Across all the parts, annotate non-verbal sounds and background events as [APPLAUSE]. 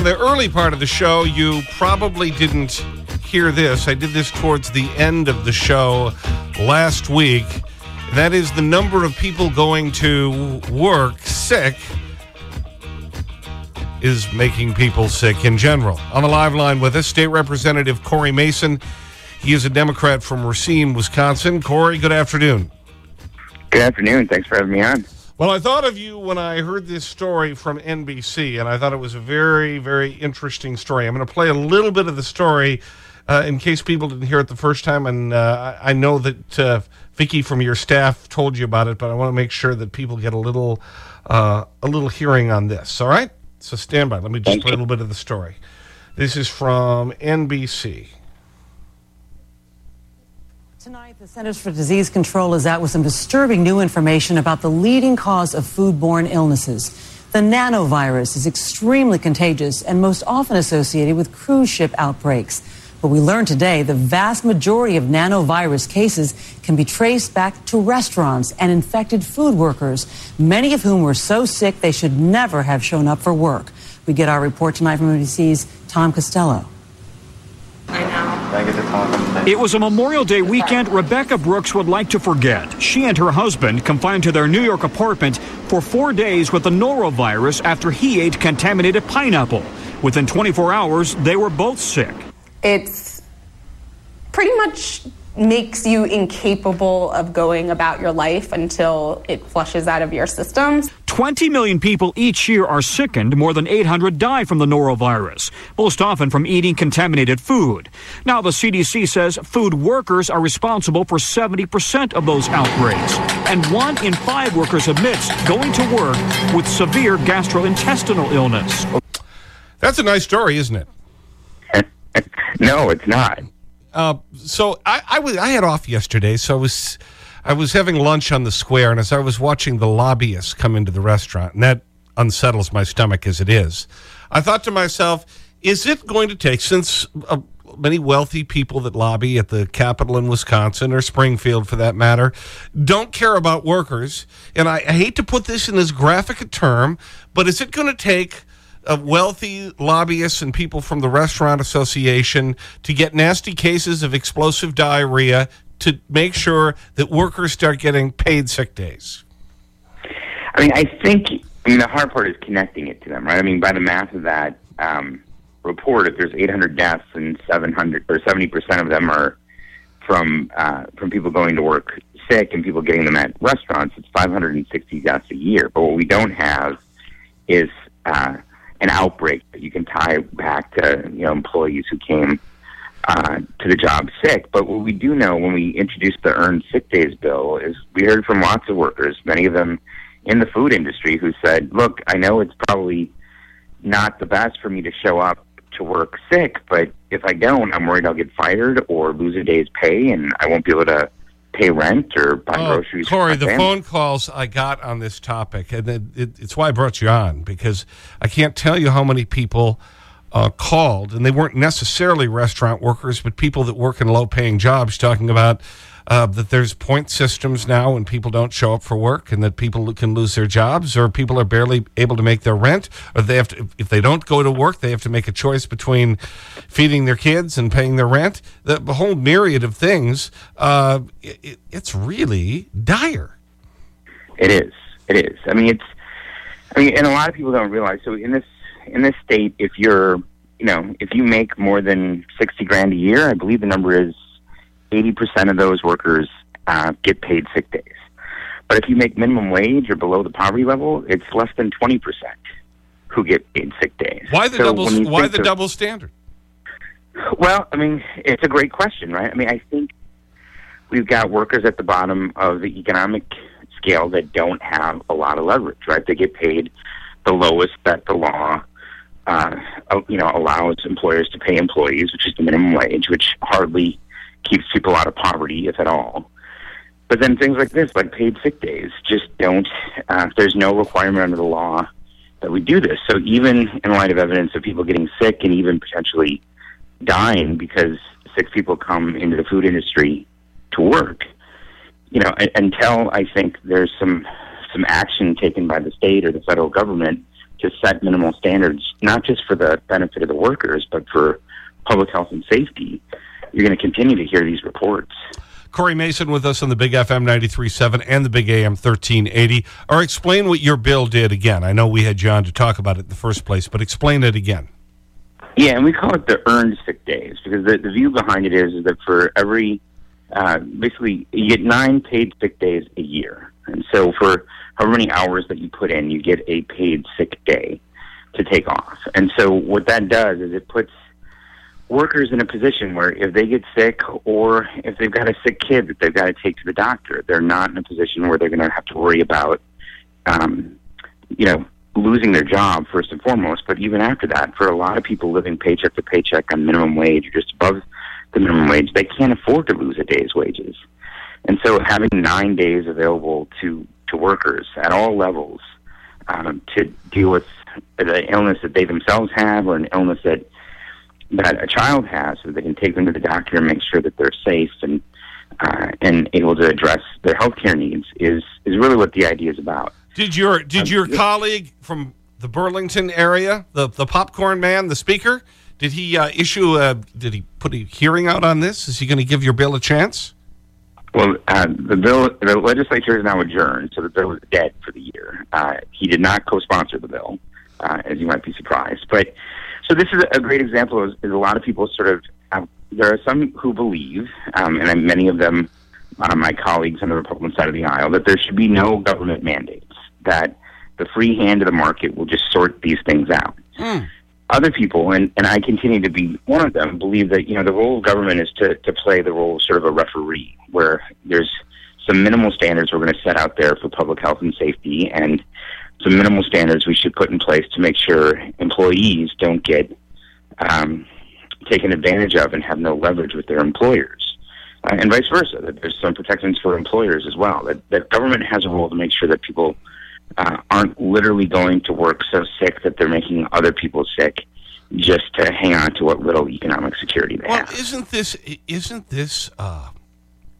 On the early part of the show, you probably didn't hear this. I did this towards the end of the show last week. That is the number of people going to work sick is making people sick in general. On the live line with us, State Representative Cory Mason. He is a Democrat from Racine, Wisconsin. Cory, good afternoon. Good afternoon. Thanks for having me on. Well, I thought of you when I heard this story from NBC, and I thought it was a very, very interesting story. I'm going to play a little bit of the story uh, in case people didn't hear it the first time, and uh, I know that uh, Vicki from your staff told you about it, but I want to make sure that people get a little, uh, a little hearing on this, all right? So stand by. Let me just play a little bit of the story. This is from NBC. Tonight, the Centers for Disease Control is out with some disturbing new information about the leading cause of foodborne illnesses. The norovirus is extremely contagious and most often associated with cruise ship outbreaks. But we learned today the vast majority of norovirus cases can be traced back to restaurants and infected food workers, many of whom were so sick they should never have shown up for work. We get our report tonight from NBC's Tom Costello. It was a Memorial Day weekend Rebecca Brooks would like to forget. She and her husband confined to their New York apartment for four days with the norovirus after he ate contaminated pineapple. Within 24 hours, they were both sick. It's pretty much makes you incapable of going about your life until it flushes out of your systems. 20 million people each year are sickened. More than 800 die from the norovirus, most often from eating contaminated food. Now, the CDC says food workers are responsible for 70% of those outbreaks. And one in five workers admits going to work with severe gastrointestinal illness. That's a nice story, isn't it? [LAUGHS] no, it's not. Uh, so I, I, was, I had off yesterday, so I was, I was having lunch on the square, and as I was watching the lobbyists come into the restaurant, and that unsettles my stomach as it is, I thought to myself, is it going to take, since uh, many wealthy people that lobby at the Capitol in Wisconsin, or Springfield for that matter, don't care about workers, and I, I hate to put this in as graphic a term, but is it going to take of wealthy lobbyists and people from the Restaurant Association to get nasty cases of explosive diarrhea to make sure that workers start getting paid sick days? I mean, I think, I mean, the hard part is connecting it to them, right? I mean, by the math of that um, report, if there's 800 deaths and 700 or 70% of them are from, uh, from people going to work sick and people getting them at restaurants, it's 560 deaths a year. But what we don't have is uh, an outbreak that you can tie back to you know employees who came uh, to the job sick. But what we do know when we introduced the earned sick days bill is we heard from lots of workers, many of them in the food industry, who said, "Look, I know it's probably not the best for me to show up to work sick, but if I don't, I'm worried I'll get fired or lose a day's pay, and I won't be able to." Pay rent or buy oh, groceries. Cory, the phone calls I got on this topic, and it, it, it's why I brought you on, because I can't tell you how many people uh, called, and they weren't necessarily restaurant workers, but people that work in low-paying jobs talking about uh, that there's point systems now and people don't show up for work and that people can lose their jobs or people are barely able to make their rent or they have to, if they don't go to work, they have to make a choice between feeding their kids and paying their rent. The, the whole myriad of things, uh, it, it's really dire. It is. It is. I mean, it's, I mean, and a lot of people don't realize. So in this, in this state, if you're, you know, if you make more than 60 grand a year, I believe the number is 80% of those workers uh, get paid sick days. But if you make minimum wage or below the poverty level, it's less than 20% who get paid sick days. Why the, so double, why the of, double standard? Well, I mean, it's a great question, right? I mean, I think we've got workers at the bottom of the economic scale that don't have a lot of leverage, right? They get paid the lowest that the law uh, you know, allows employers to pay employees, which is the minimum wage, which hardly keeps people out of poverty, if at all. But then things like this, like paid sick days, just don't. Uh, there's no requirement under the law that we do this. So even in light of evidence of people getting sick and even potentially dying because sick people come into the food industry to work, you know, until I think there's some some action taken by the state or the federal government to set minimal standards, not just for the benefit of the workers, but for public health and safety, you're going to continue to hear these reports. Cory Mason with us on the Big FM 93.7 and the Big AM 1380. Or explain what your bill did again. I know we had John to talk about it in the first place, but explain it again. Yeah, and we call it the earned sick days because the, the view behind it is, is that for every, uh, basically, you get nine paid sick days a year. And so for however many hours that you put in, you get a paid sick day to take off. And so what that does is it puts workers in a position where if they get sick or if they've got a sick kid that they've got to take to the doctor, they're not in a position where they're going to have to worry about, um, you know, losing their job first and foremost. But even after that, for a lot of people living paycheck to paycheck on minimum wage or just above the minimum wage, they can't afford to lose a day's wages. And so having nine days available to, to workers at all levels um, to deal with the illness that they themselves have or an illness that that a child has so they can take them to the doctor and make sure that they're safe and uh, and able to address their health care needs is is really what the idea is about. Did your did um, your colleague from the Burlington area, the the popcorn man, the speaker, did he uh, issue a did he put a hearing out on this? Is he going to give your bill a chance? Well, uh, the bill, the legislature is now adjourned, so the bill is dead for the year. Uh, he did not co-sponsor the bill, uh, as you might be surprised. But so this is a great example. Is, is a lot of people sort of have, there are some who believe, um, and many of them, uh, my colleagues on the Republican side of the aisle, that there should be no government mandates. That the free hand of the market will just sort these things out. Mm. Other people, and, and I continue to be one of them, believe that you know the role of government is to, to play the role of sort of a referee, where there's some minimal standards we're going to set out there for public health and safety, and some minimal standards we should put in place to make sure employees don't get um, taken advantage of and have no leverage with their employers. Uh, and vice versa, that there's some protections for employers as well. That, that government has a role to make sure that people uh, aren't literally going to work so sick that they're making other people sick just to hang on to what little economic security they well, have. Isn't this, isn't, this, uh,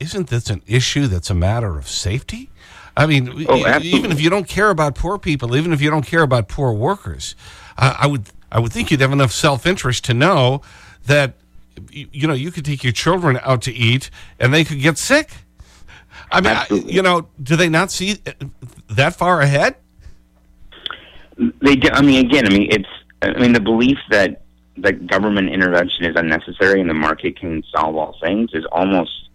isn't this an issue that's a matter of safety? I mean, oh, even if you don't care about poor people, even if you don't care about poor workers, uh, I, would, I would think you'd have enough self-interest to know that, you know, you could take your children out to eat and they could get sick. I mean, I, you know, do they not see uh, that far ahead? They do. I mean, again, I mean, it's, I mean, the belief that that government intervention is unnecessary and the market can solve all things is almost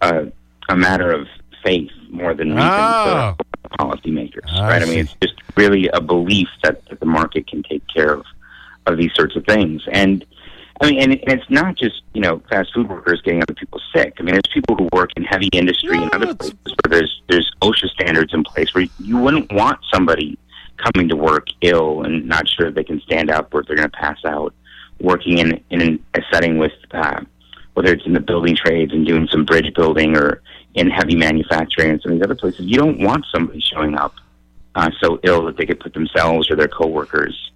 a, a matter of faith more than reason oh. for ah. policymakers, I right? See. I mean, it's just really a belief that, that the market can take care of of these sorts of things, and I mean, and, and it's not just you know fast food workers getting other people sick. I mean, there's people who work in heavy industry and other places where there's there's OSHA standards in place where you wouldn't want somebody coming to work ill and not sure if they can stand up or if they're going to pass out, working in in a setting with uh, whether it's in the building trades and doing some bridge building or in heavy manufacturing and some of these other places, you don't want somebody showing up uh, so ill that they could put themselves or their coworkers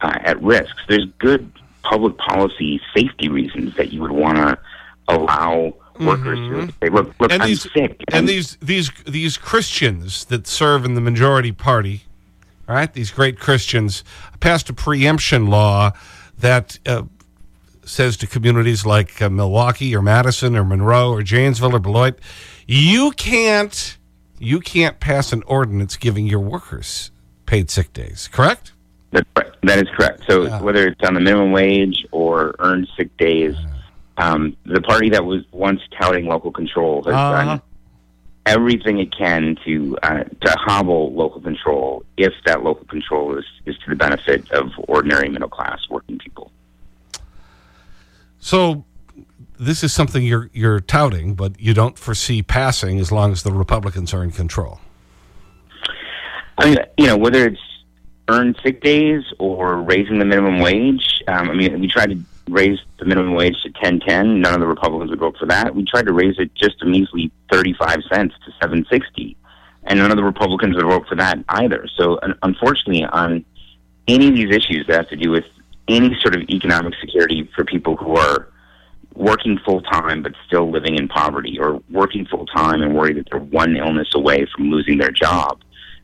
uh, at risk. There's good public policy safety reasons that you would want to allow workers mm -hmm. to say, look, look, and I'm these, sick. And these, these, these Christians that serve in the majority party, right, these great Christians, passed a preemption law that uh, says to communities like uh, Milwaukee or Madison or Monroe or Janesville or Beloit, you can't, you can't pass an ordinance giving your workers paid sick days, correct? That's right. That is correct. So yeah. whether it's on the minimum wage or earned sick days, um, the party that was once touting local control has -huh. done everything it can to uh, to hobble local control if that local control is, is to the benefit of ordinary middle class working people. So this is something you're, you're touting, but you don't foresee passing as long as the Republicans are in control. I mean, you know, whether it's earned sick days or raising the minimum wage. Um, I mean, we tried to raise the minimum wage to ten ten. None of the Republicans would vote for that. We tried to raise it just a measly thirty five cents to seven sixty, and none of the Republicans would vote for that either. So, unfortunately, on any of these issues that have to do with any sort of economic security for people who are working full time but still living in poverty, or working full time and worried that they're one illness away from losing their job.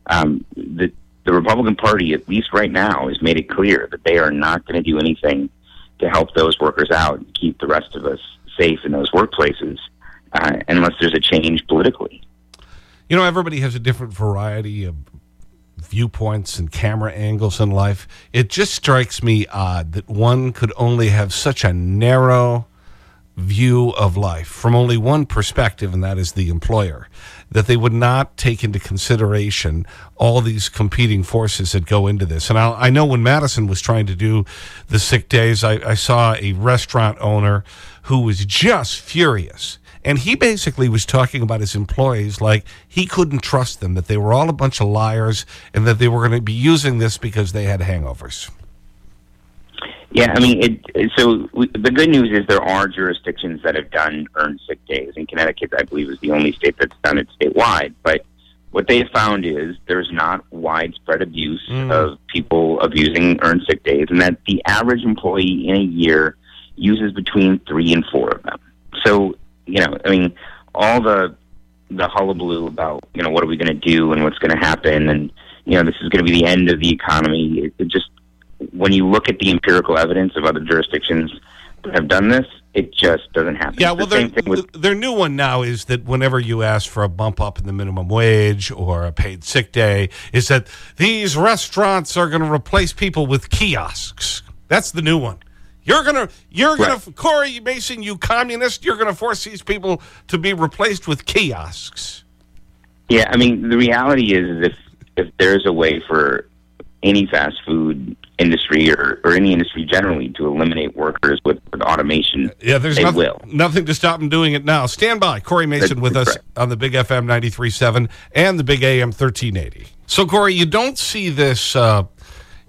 Um, the the Republican Party, at least right now, has made it clear that they are not going to do anything to help those workers out and keep the rest of us safe in those workplaces uh, unless there's a change politically. You know, everybody has a different variety of viewpoints and camera angles in life. It just strikes me odd that one could only have such a narrow view of life from only one perspective, and that is the employer, that they would not take into consideration all these competing forces that go into this. And I, I know when Madison was trying to do the sick days, I, I saw a restaurant owner who was just furious. And he basically was talking about his employees like he couldn't trust them, that they were all a bunch of liars, and that they were going to be using this because they had hangovers. Yeah, I mean, it, so we, the good news is there are jurisdictions that have done earned sick days. And Connecticut, I believe, is the only state that's done it statewide. But what they found is there's not widespread abuse mm. of people abusing earned sick days, and that the average employee in a year uses between three and four of them. So, you know, I mean, all the the hullabaloo about you know what are we going to do and what's going to happen, and you know this is going to be the end of the economy. It, it just when you look at the empirical evidence of other jurisdictions that have done this, it just doesn't happen. Yeah, well, the their, with, their new one now is that whenever you ask for a bump up in the minimum wage or a paid sick day, is that these restaurants are going to replace people with kiosks. That's the new one. You're going to, you're going to, Cory Mason, you communist, you're going to force these people to be replaced with kiosks. Yeah, I mean, the reality is if, if there's a way for any fast food industry or, or any industry generally to eliminate workers with, with automation. Yeah, there's nothing, will. nothing to stop them doing it now. Stand by. Cory Mason with us on the Big FM 93.7 and the Big AM 1380. So, Cory, you don't see this... Uh,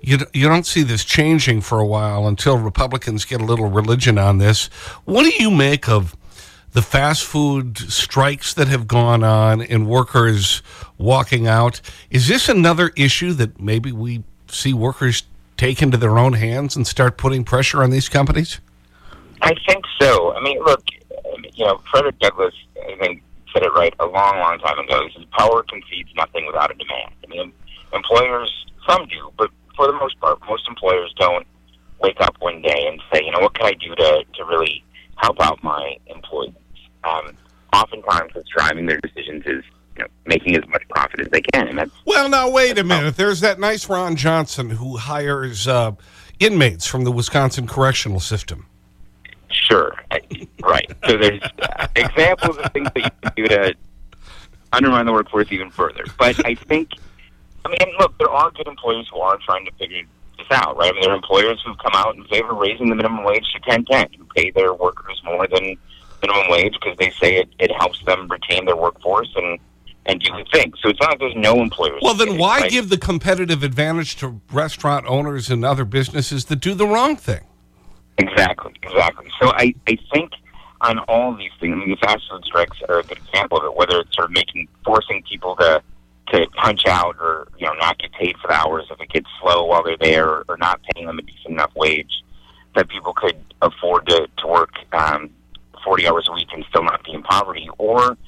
you, you don't see this changing for a while until Republicans get a little religion on this. What do you make of the fast food strikes that have gone on and workers walking out? Is this another issue that maybe we see workers take into their own hands and start putting pressure on these companies? I think so. I mean, look, you know, Frederick Douglass, I think, said it right a long, long time ago. He says, power concedes nothing without a demand. I mean, employers, some do, but for the most part, most employers don't wake up one day and say, you know, what can I do to, to really help out my employees? Um, oftentimes, what's driving their decisions is you know, making as much profit as they can. And that's, well, now, wait a minute. There's that nice Ron Johnson who hires uh, inmates from the Wisconsin correctional system. Sure. right. So there's [LAUGHS] examples of things that you can do to undermine the workforce even further. But I think, I mean, look, there are good employers who are trying to figure this out, right? I mean, there are employers who've come out in favor of raising the minimum wage to 1010, who pay their workers more than minimum wage because they say it, it helps them retain their workforce and and do things. So it's not like there's no employers. Well, then why right? give the competitive advantage to restaurant owners and other businesses that do the wrong thing? Exactly, exactly. So I, I think on all these things, I mean, the fast food strikes are a good example of it, whether it's sort of making, forcing people to, to punch out or, you know, not get paid for the hours if it gets slow while they're there or, or not paying them a decent enough wage that people could afford to, to work um, 40 hours a week and still not be in poverty or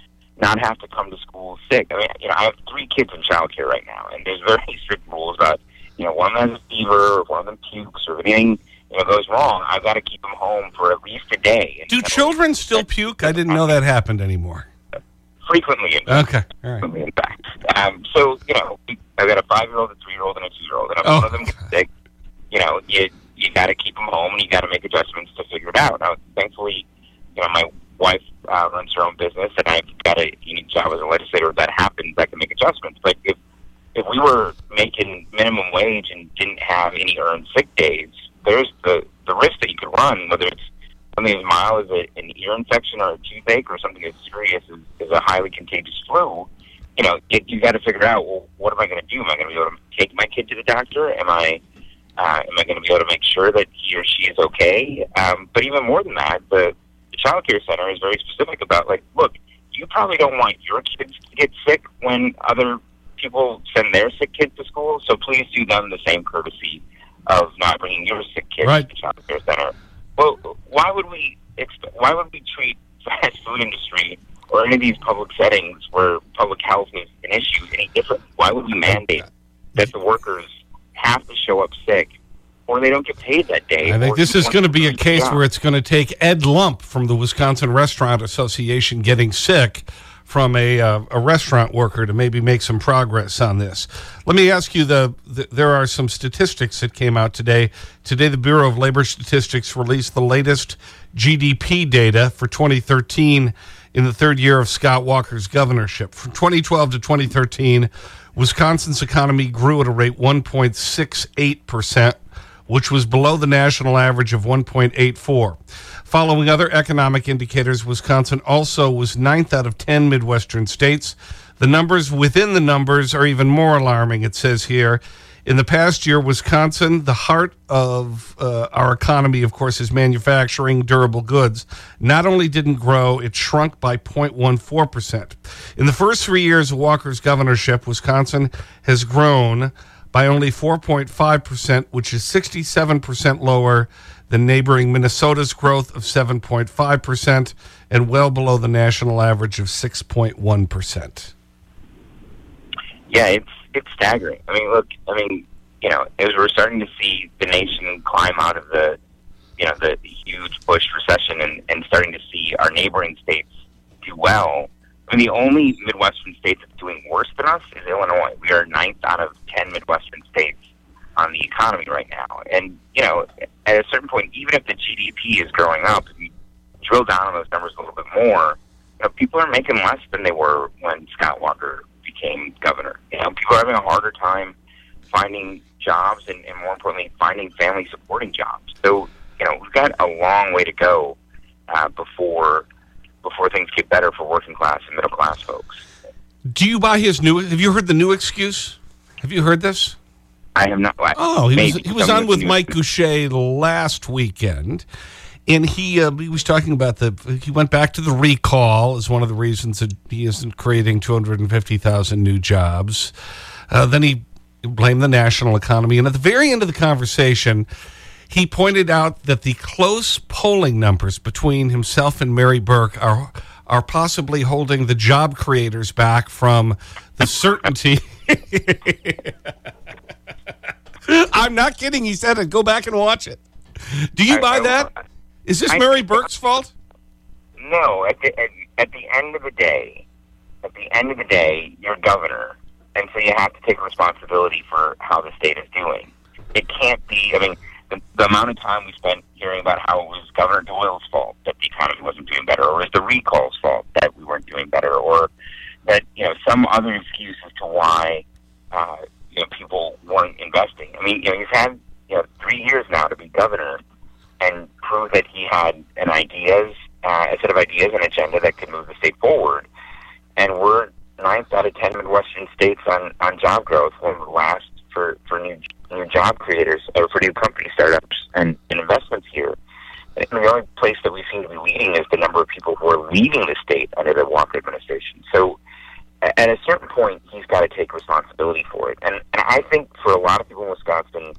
not have to come to school sick. I mean, you know, I have three kids in childcare right now, and there's very strict rules about, you know, one of them has a fever, or one of them pukes, or if anything, you know, goes wrong, I've got to keep them home for at least a day. Do children still puke? I didn't know that happened anymore. Frequently, in fact. Okay, all right. Frequently, in fact. Um, so, you know, I've got a five-year-old, a three-year-old, and a two-year-old, and if oh. one of them gets sick, you know, you you got to keep them home, and you got to make adjustments to figure it out. Now, thankfully, you know, my wife uh, runs her own business, and I've got a unique job as a legislator. If that happens, I can make adjustments. But if if we were making minimum wage and didn't have any earned sick days, there's the the risk that you could run, whether it's something as mild as a, an ear infection or a toothache, or something as serious as, as a highly contagious flu, you know, you, you got to figure out, well, what am I going to do? Am I going to be able to take my kid to the doctor? Am I, uh, am I going to be able to make sure that he or she is okay? Um, but even more than that, the child care center is very specific about, like, look, you probably don't want your kids to get sick when other people send their sick kids to school, so please do them the same courtesy of not bringing your sick kids Right. to the child care center. Well, why would we exp- why would we treat [LAUGHS] fast food industry or any of these public settings where public health is an issue any different? Why would we mandate that the workers have to show up sick or they don't get paid that day? I think this is going to be a case where it's going to take Ed Lump from the Wisconsin Restaurant Association getting sick from a, uh, a restaurant worker to maybe make some progress on this. Let me ask you, the, the, there are some statistics that came out today. Today, the Bureau of Labor Statistics released the latest GDP data for 2013 in the third year of Scott Walker's governorship. From 2012 to 2013, Wisconsin's economy grew at a rate 1.68%, which was below the national average of 1.84. Following other economic indicators, Wisconsin also was ninth out of 10 Midwestern states. The numbers within the numbers are even more alarming, it says here. In the past year, Wisconsin, the heart of uh, our economy, of course, is manufacturing durable goods, not only didn't grow, it shrunk by 0.14%. In the first three years of Walker's governorship, Wisconsin has grown by only 4.5%, which is 67% lower than neighboring Minnesota's growth of 7.5% and well below the national average of 6.1%. Yeah, it's it's staggering. I mean, look, I mean, you know, as we're starting to see the nation climb out of the, you know, the huge Bush recession and, and starting to see our neighboring states do well. Mean, the only Midwestern state that's doing worse than us is Illinois. We are ninth out of ten Midwestern states on the economy right now. And you know, at a certain point, even if the GDP is growing up, if you drill down on those numbers a little bit more, you know, people are making less than they were when Scott Walker became governor. You know, people are having a harder time finding jobs and, and more importantly, finding family supporting jobs. So, you know, we've got a long way to go uh, before before things get better for working class and middle class folks. Do you buy his new, have you heard the new excuse? Have you heard this? I have not. I- Oh, he was, he was on with Mike Gousha last weekend. And he, uh, he was talking about the, he went back to the recall as one of the reasons that he isn't creating 250,000 new jobs. Uh, then he blamed the national economy. And at the very end of the conversation, he pointed out that the close polling numbers between himself and Mary Burke are, are possibly holding the job creators back from the certainty. [LAUGHS] I'm not kidding. He said it. Go back and watch it. Do you I- buy I- that? Is this I- Mary Burke's fault? No, at the, at, at the end of the day, at the end of the day, you're governor, and so you have to take responsibility for how the state is doing. It can't be. I mean, the, the amount of time we spent hearing about how it was Governor Doyle's fault that the economy wasn't doing better, or was the recall's fault that we weren't doing better, or that you know some other excuse as to why uh, you know people weren't investing. I mean, you know, he's had you know three years now to be governor and prove that he had an ideas, uh, a set of ideas, an agenda that could move the state forward. And we're ninth out of ten Midwestern states on, on job growth we're last for, for new new job creators or for new startups and, and investments here. And the only place that we seem to be leading is the number of people who are leaving the state under the Walker administration. So a- at a certain point, he's got to take responsibility for it. And, and I think for a lot of people in Wisconsin,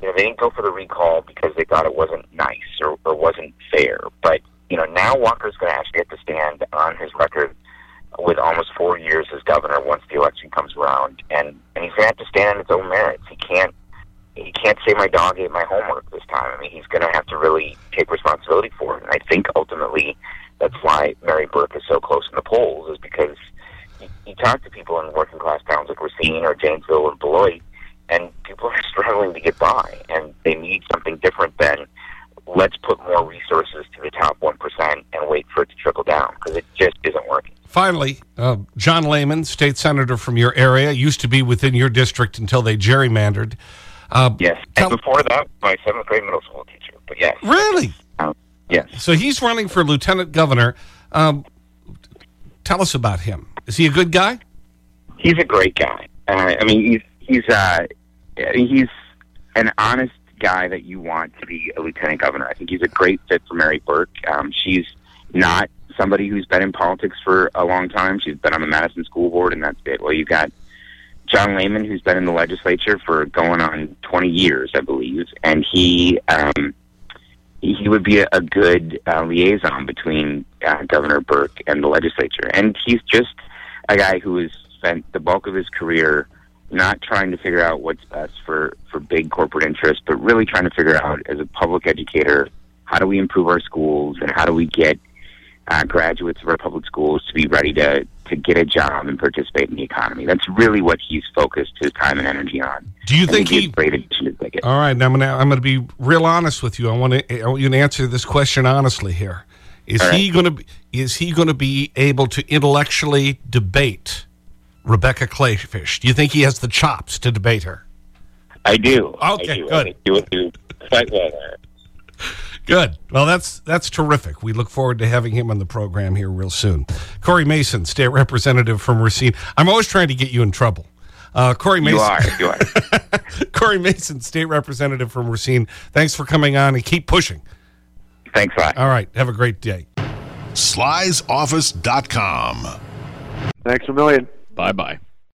you know, they didn't go for the recall because they thought it wasn't nice or, or wasn't fair. But, you know, now Walker's going to actually have to stand on his record with almost four years as governor once the election comes around. And, and he's going to have to stand on his own merits. He can't, he can't say my dog ate my homework this time. I mean, he's going to have to really take responsibility for it. And I think ultimately that's why Mary Burke is so close in the polls is because you, you talk to people in working class towns like Racine or Janesville or Beloit, and people are [LAUGHS] struggling to get by, and they need something different than let's put more resources to the top 1% and wait for it to trickle down, because it just isn't working. Finally, uh, John Lehman, state senator from your area, used to be within your district until they gerrymandered. Uh, Yes. And before that, my seventh grade middle school teacher. But yes. Really? Um, yes. So he's running for lieutenant governor. Um, tell us about him. Is he a good guy? He's a great guy. Uh, I mean, he's he's uh, he's an honest guy that you want to be a lieutenant governor. I think he's a great fit for Mary Burke. Um, she's not somebody who's been in politics for a long time. She's been on the Madison School Board, and that's it. Well, you've got John Lehman, who's been in the legislature for going on 20 years, I believe, and he um, he would be a, good uh, liaison between uh, Governor Burke and the legislature. And he's just a guy who has spent the bulk of his career not trying to figure out what's best for, for big corporate interests, but really trying to figure out as a public educator, how do we improve our schools and how do we get uh, graduates of our public schools to be ready to, to get a job and participate in the economy. That's really what he's focused his time and energy on. Do you think, he's he... great addition to the All right, I'm going to I'm gonna be real honest with you. I want, to, I want you to answer this question honestly here. Is he right. going to is he going to be able to intellectually debate Rebecca Kleefisch? Do you think he has the chops to debate her? I do. Okay, I do. good. I think he do quite well. Good. Well, that's, that's terrific. We look forward to having him on the program here real soon. Cory Mason, state representative from Racine. I'm always trying to get you in trouble. Uh, Cory Mason. You are. You are. [LAUGHS] Cory Mason, state representative from Racine. Thanks for coming on and keep pushing. Thanks a lot. All right. Have a great day. Sly'sOffice.com. Thanks a million. Bye bye.